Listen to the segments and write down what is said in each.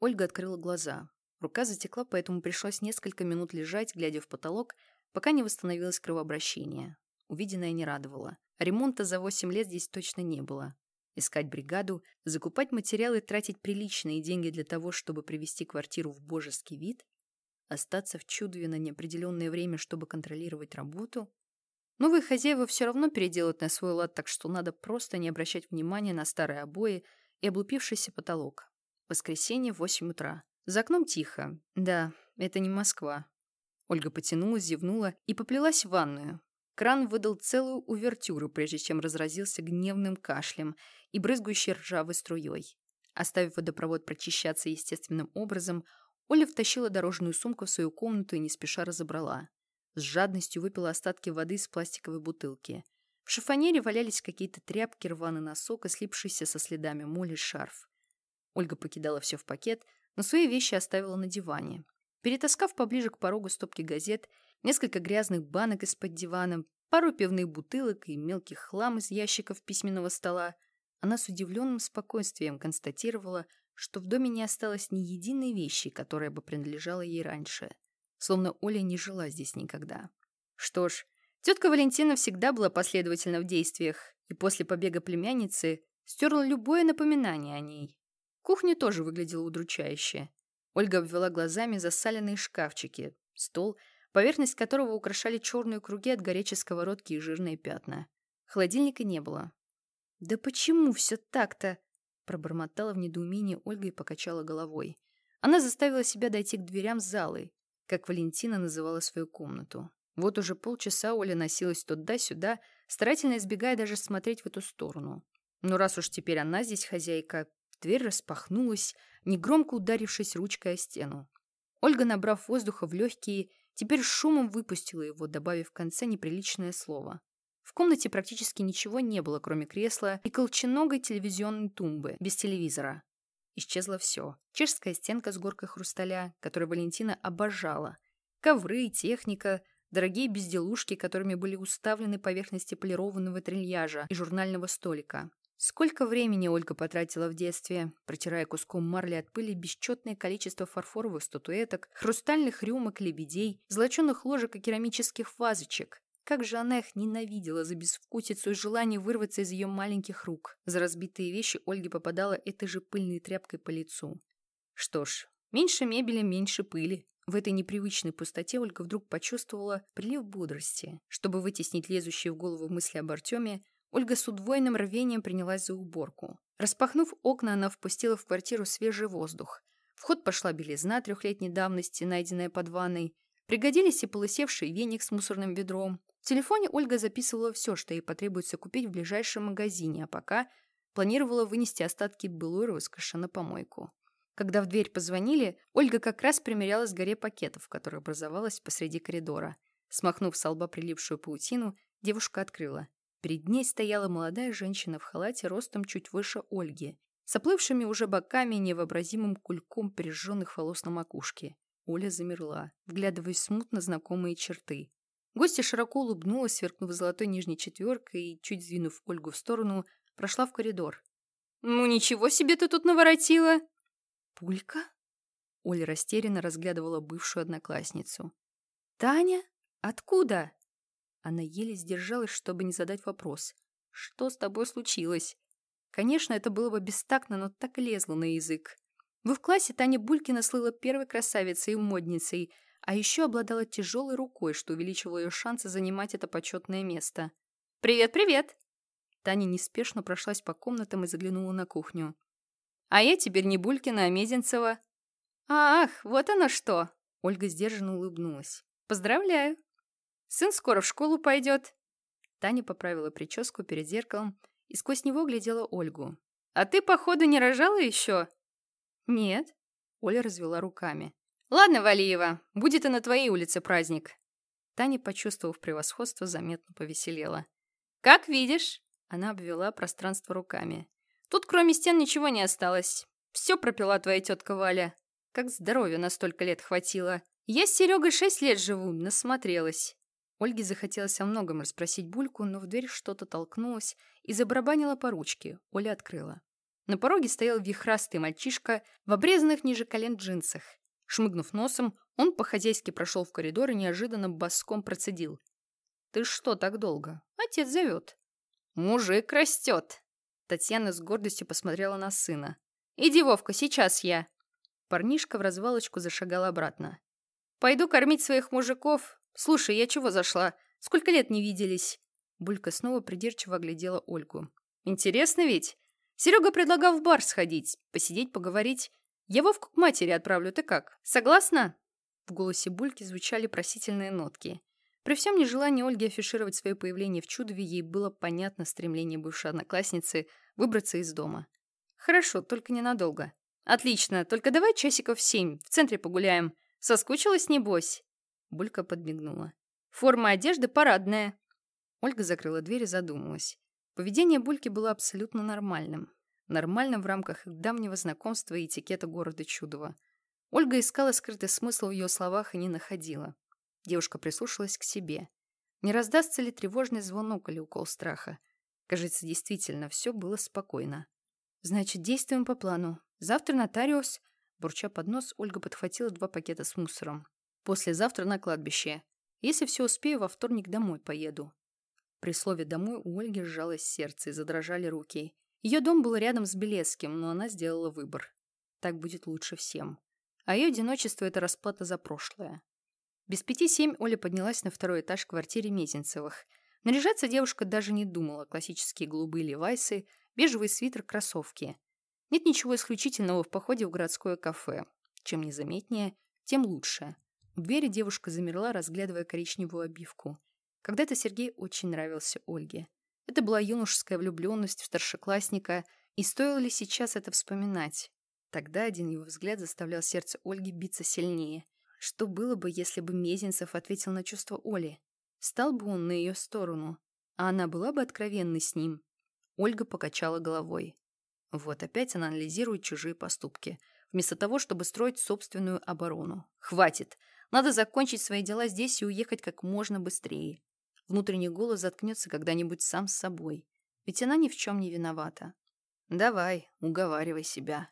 Ольга открыла глаза. Рука затекла, поэтому пришлось несколько минут лежать, глядя в потолок, пока не восстановилось кровообращение. Увиденное не радовало. Ремонта за 8 лет здесь точно не было. Искать бригаду, закупать материалы, тратить приличные деньги для того, чтобы привести квартиру в божеский вид, остаться в Чудове на неопределенное время, чтобы контролировать работу. Новые хозяева все равно переделают на свой лад, так что надо просто не обращать внимания на старые обои и облупившийся потолок. Воскресенье, 8 утра. За окном тихо. Да, это не Москва. Ольга потянулась, зевнула и поплелась в ванную. Кран выдал целую увертюру, прежде чем разразился гневным кашлем и брызгающей ржавой струей. Оставив водопровод прочищаться естественным образом, Оля втащила дорожную сумку в свою комнату и не спеша разобрала. С жадностью выпила остатки воды из пластиковой бутылки. В шифонере валялись какие-то тряпки, рваный носок и слипшийся со следами моли шарф. Ольга покидала все в пакет, но свои вещи оставила на диване. Перетаскав поближе к порогу стопки газет, несколько грязных банок из-под дивана, пару пивных бутылок и мелких хлам из ящиков письменного стола, она с удивленным спокойствием констатировала, что в доме не осталось ни единой вещи, которая бы принадлежала ей раньше. Словно Оля не жила здесь никогда. Что ж, тетка Валентина всегда была последовательна в действиях, и после побега племянницы стерла любое напоминание о ней. Кухня тоже выглядела удручающе. Ольга обвела глазами засаленные шкафчики, стол, поверхность которого украшали черные круги от горячей сковородки и жирные пятна. Холодильника не было. «Да почему все так-то?» Пробормотала в недоумении Ольга и покачала головой. Она заставила себя дойти к дверям залы, как Валентина называла свою комнату. Вот уже полчаса Оля носилась туда-сюда, старательно избегая даже смотреть в эту сторону. Но раз уж теперь она здесь хозяйка, дверь распахнулась, негромко ударившись ручкой о стену. Ольга, набрав воздуха в легкие, теперь шумом выпустила его, добавив в конце неприличное слово. В комнате практически ничего не было, кроме кресла и колченогой телевизионной тумбы, без телевизора. Исчезло все. Чешская стенка с горкой хрусталя, которую Валентина обожала. Ковры, техника, дорогие безделушки, которыми были уставлены поверхности полированного трильяжа и журнального столика. Сколько времени Ольга потратила в детстве, протирая куском марли от пыли бесчетное количество фарфоровых статуэток, хрустальных рюмок, лебедей, золоченых ложек и керамических вазочек. Как же она их ненавидела за безвкусицу и желание вырваться из ее маленьких рук. За разбитые вещи Ольге попадала этой же пыльной тряпкой по лицу. Что ж, меньше мебели, меньше пыли. В этой непривычной пустоте Ольга вдруг почувствовала прилив бодрости. Чтобы вытеснить лезущие в голову мысли об Артеме, Ольга с удвоенным рвением принялась за уборку. Распахнув окна, она впустила в квартиру свежий воздух. В ход пошла белизна трехлетней давности, найденная под ванной. Пригодились и полысевший веник с мусорным ведром, в телефоне Ольга записывала все, что ей потребуется купить в ближайшем магазине, а пока планировала вынести остатки былой роскоши на помойку. Когда в дверь позвонили, Ольга как раз примерялась к горе пакетов, которая образовалась посреди коридора. Смахнув с лба прилившую паутину, девушка открыла. Перед ней стояла молодая женщина в халате ростом чуть выше Ольги, с оплывшими уже боками и невообразимым кульком прижженных волос на макушке. Оля замерла, вглядываясь в смутно знакомые черты. Гостья широко улыбнулась, сверкнув золотой нижней четверкой и, чуть сдвинув Ольгу в сторону, прошла в коридор. «Ну ничего себе ты тут наворотила!» «Пулька?» Оля растерянно разглядывала бывшую одноклассницу. «Таня? Откуда?» Она еле сдержалась, чтобы не задать вопрос. «Что с тобой случилось?» Конечно, это было бы бестактно, но так лезло на язык. В классе Таня Булькина слыла первой красавицей и модницей – а еще обладала тяжелой рукой, что увеличивало ее шансы занимать это почетное место. «Привет, привет!» Таня неспешно прошлась по комнатам и заглянула на кухню. «А я теперь не Булькина, а Мезенцева». «Ах, вот оно что!» Ольга сдержанно улыбнулась. «Поздравляю! Сын скоро в школу пойдет!» Таня поправила прическу перед зеркалом и сквозь него глядела Ольгу. «А ты, походу, не рожала еще?» «Нет», — Оля развела руками. «Ладно, Валиева, будет и на твоей улице праздник». Таня, почувствовав превосходство, заметно повеселела. «Как видишь?» Она обвела пространство руками. «Тут кроме стен ничего не осталось. Все пропила твоя тетка Валя. Как здоровья на столько лет хватило. Я с Серегой шесть лет живу, насмотрелась». Ольге захотелось о многом расспросить Бульку, но в дверь что-то толкнулось и забарабанила по ручке. Оля открыла. На пороге стоял вихрастый мальчишка в обрезанных ниже колен джинсах. Шмыгнув носом, он по-хозяйски прошел в коридор и неожиданно боском процедил. «Ты что так долго? Отец зовет». «Мужик растет!» Татьяна с гордостью посмотрела на сына. «Иди, Вовка, сейчас я!» Парнишка в развалочку зашагал обратно. «Пойду кормить своих мужиков. Слушай, я чего зашла? Сколько лет не виделись?» Булька снова придирчиво оглядела Ольгу. «Интересно ведь? Серега предлагал в бар сходить, посидеть, поговорить. Я Вовку к матери отправлю, ты как? Согласна?» В голосе Бульки звучали просительные нотки. При всем нежелании Ольги афишировать свое появление в Чудове, ей было понятно стремление бывшей одноклассницы выбраться из дома. «Хорошо, только ненадолго». «Отлично, только давай часиков семь, в центре погуляем. Соскучилась, небось?» Булька подмигнула. «Форма одежды парадная». Ольга закрыла дверь и задумалась. Поведение Бульки было абсолютно нормальным. Нормальным в рамках их давнего знакомства и этикета города Чудова. Ольга искала скрытый смысл в ее словах и не находила. Девушка прислушалась к себе. Не раздастся ли тревожный звонок или укол страха? Кажется, действительно, все было спокойно. «Значит, действуем по плану. Завтра нотариус...» Бурча под нос, Ольга подхватила два пакета с мусором. «Послезавтра на кладбище. Если все успею, во вторник домой поеду». При слове «домой» у Ольги сжалось сердце и задрожали руки. Ее дом был рядом с Белецким, но она сделала выбор. Так будет лучше всем. А ее одиночество – это расплата за прошлое. Без пяти семь Оля поднялась на второй этаж в квартире Мезенцевых. Наряжаться девушка даже не думала. Классические голубые левайсы, бежевый свитер, кроссовки. Нет ничего исключительного в походе в городское кафе. Чем незаметнее, тем лучше. У двери девушка замерла, разглядывая коричневую обивку. Когда-то Сергей очень нравился Ольге. Это была юношеская влюбленность в старшеклассника, и стоило ли сейчас это вспоминать? Тогда один его взгляд заставлял сердце Ольги биться сильнее – что было бы, если бы Мезенцев ответил на чувства Оли? Стал бы он на ее сторону, а она была бы откровенной с ним? Ольга покачала головой. Вот опять она анализирует чужие поступки, вместо того, чтобы строить собственную оборону. Хватит! Надо закончить свои дела здесь и уехать как можно быстрее. Внутренний голос заткнется когда-нибудь сам с собой. Ведь она ни в чем не виновата. Давай, уговаривай себя.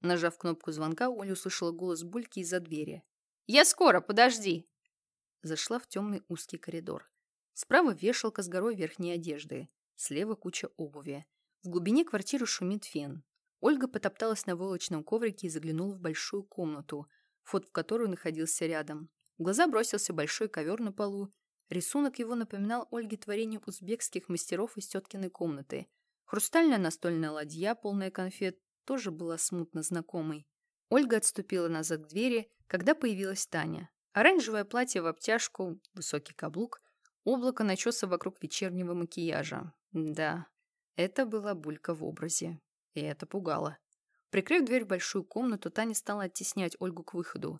Нажав кнопку звонка, Оля услышала голос Бульки из-за двери. «Я скоро, подожди!» Зашла в темный узкий коридор. Справа вешалка с горой верхней одежды. Слева куча обуви. В глубине квартиры шумит фен. Ольга потопталась на волочном коврике и заглянула в большую комнату, вход в которую находился рядом. В глаза бросился большой ковер на полу. Рисунок его напоминал Ольге творение узбекских мастеров из теткиной комнаты. Хрустальная настольная ладья, полная конфет, тоже была смутно знакомой. Ольга отступила назад к двери, когда появилась Таня. Оранжевое платье в обтяжку, высокий каблук, облако начеса вокруг вечернего макияжа. Да, это была булька в образе. И это пугало. Прикрыв дверь в большую комнату, Таня стала оттеснять Ольгу к выходу.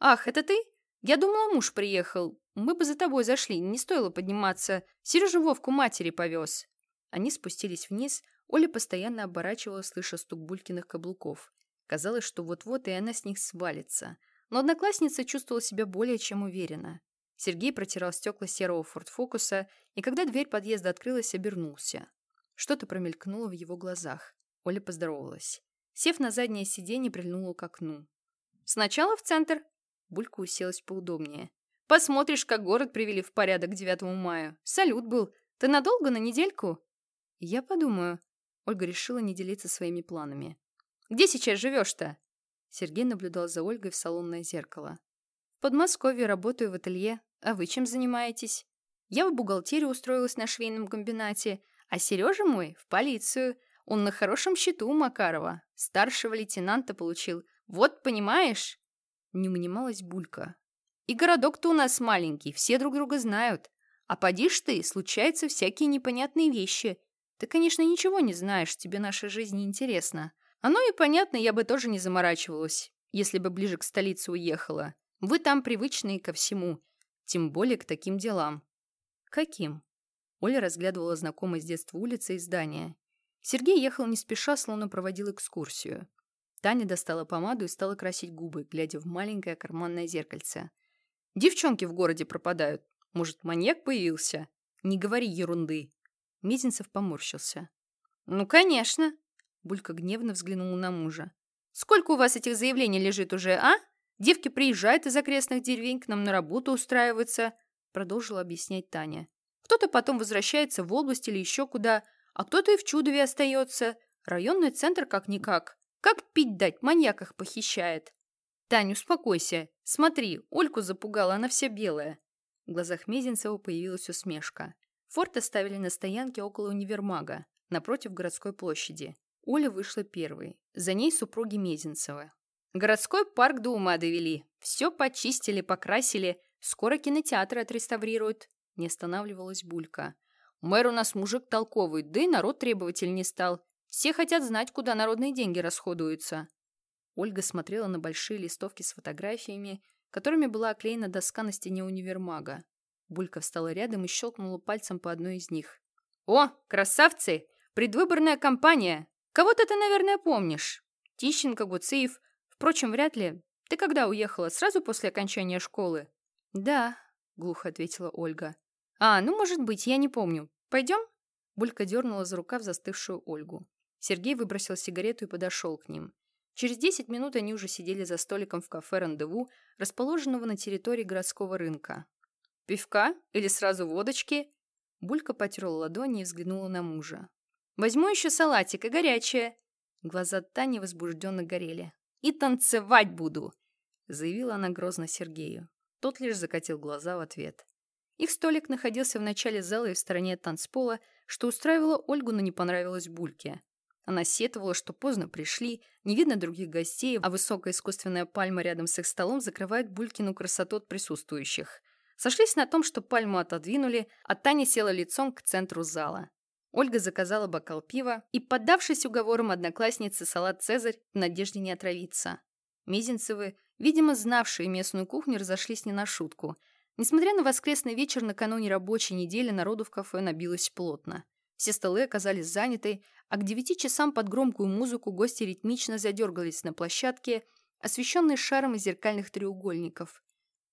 «Ах, это ты? Я думала, муж приехал. Мы бы за тобой зашли, не стоило подниматься. Сережа Вовку матери повез». Они спустились вниз, Оля постоянно оборачивалась, слыша стук булькиных каблуков. Казалось, что вот-вот и она с них свалится. Но одноклассница чувствовала себя более чем уверенно. Сергей протирал стекла серого форт-фокуса, и когда дверь подъезда открылась, обернулся. Что-то промелькнуло в его глазах. Оля поздоровалась. Сев на заднее сиденье, прильнула к окну. «Сначала в центр». Булька уселась поудобнее. «Посмотришь, как город привели в порядок к 9 мая. Салют был. Ты надолго, на недельку?» «Я подумаю». Ольга решила не делиться своими планами. Где сейчас живешь-то?» Сергей наблюдал за Ольгой в салонное зеркало. «В Подмосковье работаю в ателье. А вы чем занимаетесь?» «Я в бухгалтерию устроилась на швейном комбинате, а Сережа мой — в полицию. Он на хорошем счету у Макарова. Старшего лейтенанта получил. Вот, понимаешь?» Не унималась Булька. «И городок-то у нас маленький, все друг друга знают. А подишь ты, случаются всякие непонятные вещи. Ты, конечно, ничего не знаешь, тебе наша жизнь не интересна. Оно и понятно, я бы тоже не заморачивалась, если бы ближе к столице уехала. Вы там привычные ко всему, тем более к таким делам. Каким? Оля разглядывала знакомые с детства улицы и здания. Сергей ехал не спеша, словно проводил экскурсию. Таня достала помаду и стала красить губы, глядя в маленькое карманное зеркальце. «Девчонки в городе пропадают. Может, маньяк появился? Не говори ерунды». Мизинцев поморщился. «Ну, конечно. Булька гневно взглянула на мужа. «Сколько у вас этих заявлений лежит уже, а? Девки приезжают из окрестных деревень, к нам на работу устраиваются», продолжила объяснять Таня. «Кто-то потом возвращается в область или еще куда, а кто-то и в Чудове остается. Районный центр как-никак. Как пить дать, маньяк их похищает». «Тань, успокойся. Смотри, Ольку запугала, она вся белая». В глазах Мезенцева появилась усмешка. Форт оставили на стоянке около универмага, напротив городской площади. Оля вышла первой. За ней супруги Мезенцева. Городской парк до ума довели. Все почистили, покрасили. Скоро кинотеатры отреставрируют. Не останавливалась Булька. Мэр у нас мужик толковый, да и народ требователь не стал. Все хотят знать, куда народные деньги расходуются. Ольга смотрела на большие листовки с фотографиями, которыми была оклеена доска на стене универмага. Булька встала рядом и щелкнула пальцем по одной из них. «О, красавцы! Предвыборная кампания! Кого-то ты, наверное, помнишь. Тищенко, Гуциев. Впрочем, вряд ли. Ты когда уехала? Сразу после окончания школы?» «Да», — глухо ответила Ольга. «А, ну, может быть, я не помню. Пойдем?» Булька дернула за рукав застывшую Ольгу. Сергей выбросил сигарету и подошел к ним. Через 10 минут они уже сидели за столиком в кафе «Рандеву», расположенного на территории городского рынка. «Пивка? Или сразу водочки?» Булька потерла ладони и взглянула на мужа. «Возьму еще салатик и горячее». Глаза Тани возбужденно горели. «И танцевать буду!» заявила она грозно Сергею. Тот лишь закатил глаза в ответ. Их столик находился в начале зала и в стороне танцпола, что устраивало Ольгу, но не понравилось Бульке. Она сетовала, что поздно пришли, не видно других гостей, а высокая искусственная пальма рядом с их столом закрывает Булькину красоту от присутствующих. Сошлись на том, что пальму отодвинули, а Таня села лицом к центру зала. Ольга заказала бокал пива и, поддавшись уговорам одноклассницы салат «Цезарь», в надежде не отравиться. Мизинцевы, видимо, знавшие местную кухню, разошлись не на шутку. Несмотря на воскресный вечер накануне рабочей недели, народу в кафе набилось плотно. Все столы оказались заняты, а к девяти часам под громкую музыку гости ритмично задергались на площадке, освещенной шаром из зеркальных треугольников.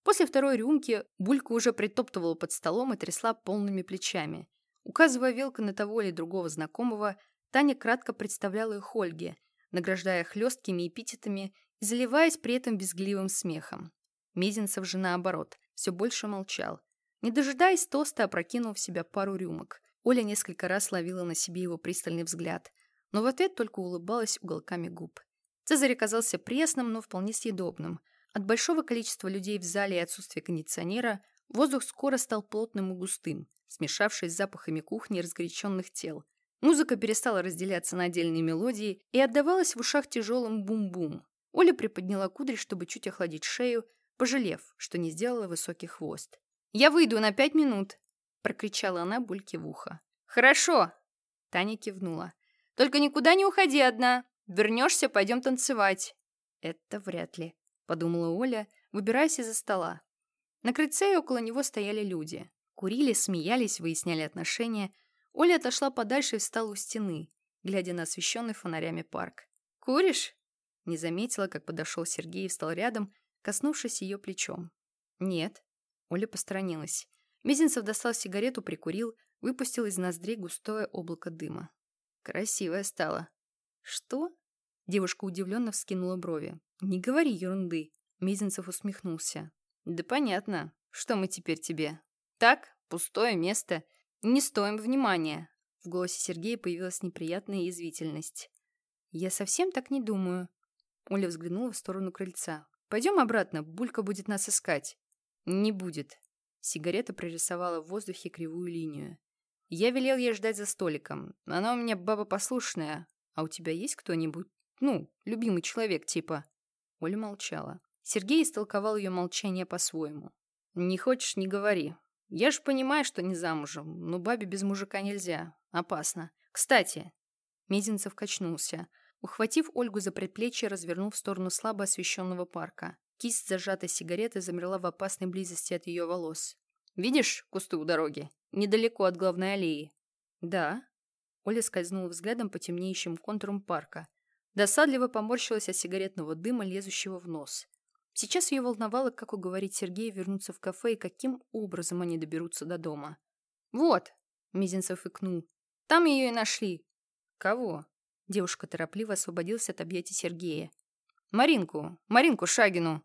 После второй рюмки Булька уже притоптывала под столом и трясла полными плечами. Указывая вилкой на того или другого знакомого, Таня кратко представляла их Ольге, награждая хлесткими эпитетами и заливаясь при этом безгливым смехом. Мезенцев же наоборот, все больше молчал. Не дожидаясь тоста, опрокинул в себя пару рюмок. Оля несколько раз ловила на себе его пристальный взгляд, но в ответ только улыбалась уголками губ. Цезарь оказался пресным, но вполне съедобным – от большого количества людей в зале и отсутствия кондиционера воздух скоро стал плотным и густым, смешавшись с запахами кухни разгоряченных тел. Музыка перестала разделяться на отдельные мелодии и отдавалась в ушах тяжелым бум-бум. Оля приподняла кудри, чтобы чуть охладить шею, пожалев, что не сделала высокий хвост. «Я выйду на пять минут!» — прокричала она Бульке в ухо. «Хорошо!» — Таня кивнула. «Только никуда не уходи одна! Вернешься, пойдем танцевать!» «Это вряд ли», подумала Оля, выбираясь из-за стола. На крыльце и около него стояли люди. Курили, смеялись, выясняли отношения. Оля отошла подальше и встала у стены, глядя на освещенный фонарями парк. «Куришь?» Не заметила, как подошел Сергей и встал рядом, коснувшись ее плечом. «Нет». Оля посторонилась. Мизинцев достал сигарету, прикурил, выпустил из ноздрей густое облако дыма. «Красивая стала». «Что?» Девушка удивленно вскинула брови. «Не говори ерунды», — Мизинцев усмехнулся. «Да понятно. Что мы теперь тебе? Так, пустое место. Не стоим внимания». В голосе Сергея появилась неприятная язвительность. «Я совсем так не думаю». Оля взглянула в сторону крыльца. «Пойдем обратно, Булька будет нас искать». «Не будет». Сигарета прорисовала в воздухе кривую линию. «Я велел ей ждать за столиком. Она у меня баба послушная. А у тебя есть кто-нибудь? Ну, любимый человек типа?» Оля молчала. Сергей истолковал ее молчание по-своему. «Не хочешь, не говори. Я ж понимаю, что не замужем, но бабе без мужика нельзя. Опасно. Кстати...» Мезенцев качнулся. Ухватив Ольгу за предплечье, развернул в сторону слабо освещенного парка. Кисть зажатой сигареты замерла в опасной близости от ее волос. «Видишь кусты у дороги? Недалеко от главной аллеи». «Да». Оля скользнула взглядом по темнеющим контурам парка. Досадливо поморщилась от сигаретного дыма, лезущего в нос. Сейчас ее волновало, как уговорить Сергея вернуться в кафе и каким образом они доберутся до дома. «Вот!» — Мизинцев икнул. «Там ее и нашли». «Кого?» Девушка торопливо освободилась от объятий Сергея. «Маринку! Маринку Шагину!»